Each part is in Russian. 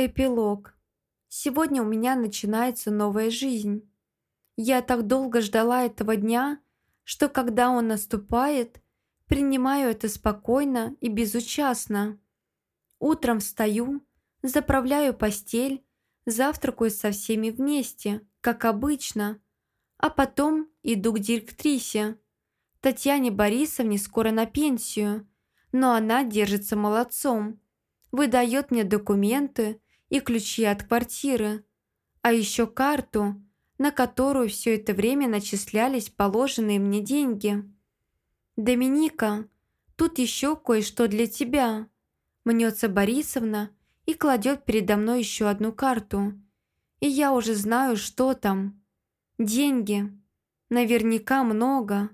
Эпилог. Сегодня у меня начинается новая жизнь. Я так долго ждала этого дня, что когда он наступает, принимаю это спокойно и безучастно. Утром встаю, заправляю постель, завтракаю со всеми вместе, как обычно, а потом иду к директрисе. Татьяне Борисовне скоро на пенсию, но она держится молодцом, выдает мне документы и ключи от квартиры, а еще карту, на которую все это время начислялись положенные мне деньги. «Доминика, тут еще кое-что для тебя», мнется Борисовна и кладет передо мной еще одну карту. И я уже знаю, что там. Деньги. Наверняка много.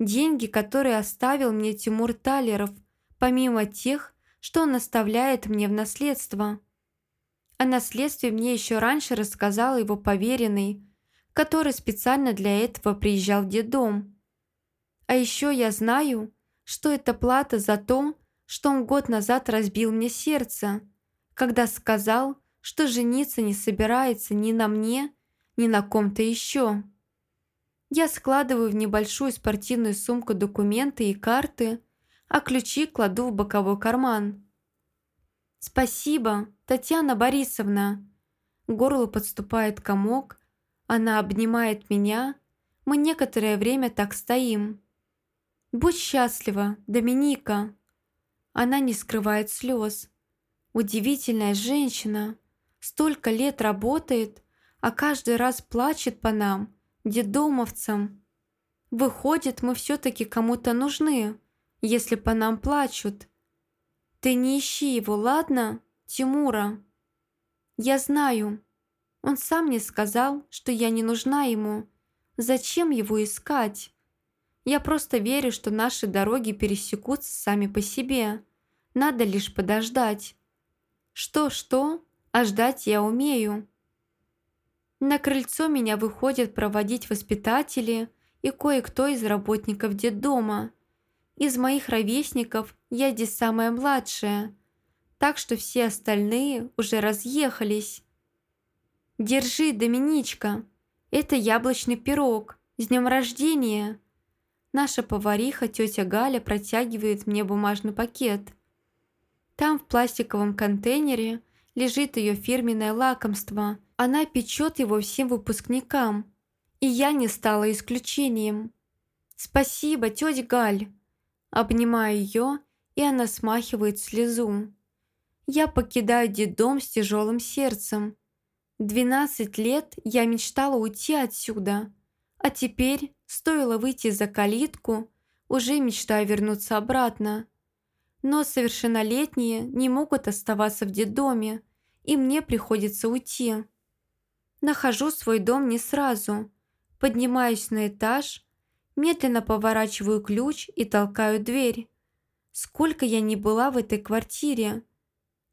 Деньги, которые оставил мне Тимур Талеров, помимо тех, что он оставляет мне в наследство. О наследстве мне еще раньше рассказал его поверенный, который специально для этого приезжал в детдом. А еще я знаю, что это плата за то, что он год назад разбил мне сердце, когда сказал, что жениться не собирается ни на мне, ни на ком-то еще. Я складываю в небольшую спортивную сумку документы и карты, а ключи кладу в боковой карман. «Спасибо, Татьяна Борисовна!» К горлу подступает комок, она обнимает меня, мы некоторое время так стоим. «Будь счастлива, Доминика!» Она не скрывает слез. Удивительная женщина, столько лет работает, а каждый раз плачет по нам, детдомовцам. Выходит, мы все-таки кому-то нужны, если по нам плачут. Ты не ищи его, ладно, Тимура? Я знаю. Он сам мне сказал, что я не нужна ему. Зачем его искать? Я просто верю, что наши дороги пересекутся сами по себе. Надо лишь подождать. Что-что, а ждать я умею. На крыльцо меня выходят проводить воспитатели и кое-кто из работников детдома. Из моих ровесников я здесь самая младшая, так что все остальные уже разъехались. Держи, Доминичка, это яблочный пирог, с днем рождения. Наша повариха, тетя Галя, протягивает мне бумажный пакет. Там в пластиковом контейнере лежит ее фирменное лакомство. Она печет его всем выпускникам, и я не стала исключением. «Спасибо, тетя Галь!» Обнимаю ее, и она смахивает слезу. Я покидаю детдом с тяжелым сердцем. Двенадцать лет я мечтала уйти отсюда, а теперь, стоило выйти за калитку, уже мечтаю вернуться обратно. Но совершеннолетние не могут оставаться в детдоме, и мне приходится уйти. Нахожу свой дом не сразу, поднимаюсь на этаж, Медленно поворачиваю ключ и толкаю дверь. Сколько я не была в этой квартире?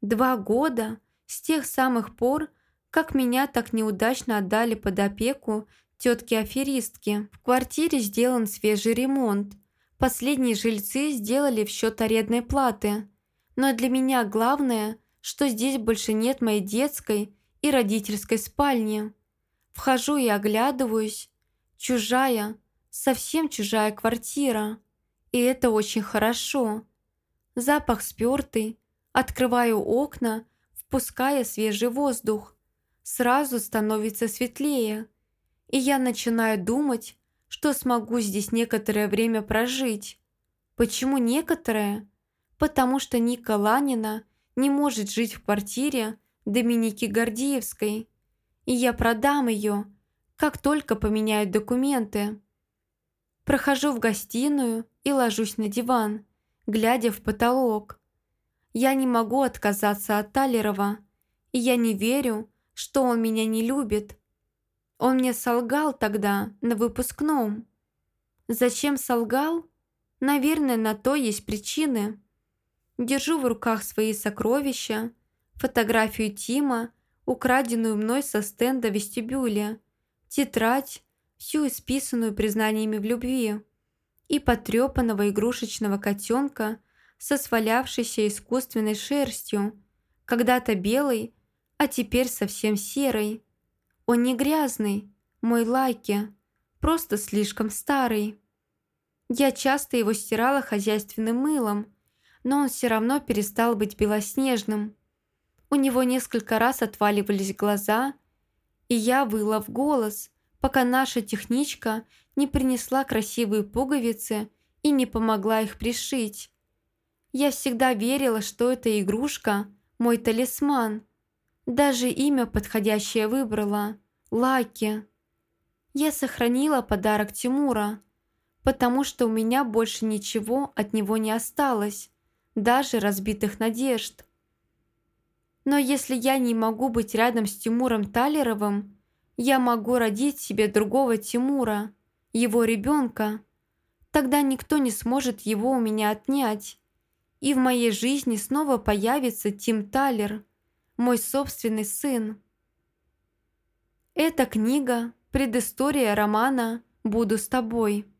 Два года с тех самых пор, как меня так неудачно отдали под опеку тетки-аферистки. В квартире сделан свежий ремонт. Последние жильцы сделали в счет арендной платы. Но для меня главное, что здесь больше нет моей детской и родительской спальни. Вхожу и оглядываюсь. Чужая, совсем чужая квартира, и это очень хорошо. Запах спёртый, открываю окна, впуская свежий воздух. Сразу становится светлее, и я начинаю думать, что смогу здесь некоторое время прожить. Почему некоторое? Потому что Ника Ланина не может жить в квартире Доминики Гордиевской, и я продам ее, как только поменяют документы. Прохожу в гостиную и ложусь на диван, глядя в потолок. Я не могу отказаться от Талерова, и я не верю, что он меня не любит. Он мне солгал тогда на выпускном. Зачем солгал? Наверное, на то есть причины. Держу в руках свои сокровища, фотографию Тима, украденную мной со стенда вестибюля, тетрадь, всю исписанную признаниями в любви, и потрепанного игрушечного котенка со свалявшейся искусственной шерстью, когда-то белой, а теперь совсем серый. Он не грязный, мой лайки, просто слишком старый. Я часто его стирала хозяйственным мылом, но он все равно перестал быть белоснежным. У него несколько раз отваливались глаза, и я выла в голос, пока наша техничка не принесла красивые пуговицы и не помогла их пришить. Я всегда верила, что эта игрушка – мой талисман. Даже имя подходящее выбрала – Лаки. Я сохранила подарок Тимура – потому что у меня больше ничего от него не осталось, даже разбитых надежд. Но если я не могу быть рядом с Тимуром Талеровым, я могу родить себе другого Тимура, его ребенка. Тогда никто не сможет его у меня отнять. И в моей жизни снова появится Тим Талер, мой собственный сын. Эта книга – предыстория романа «Буду с тобой».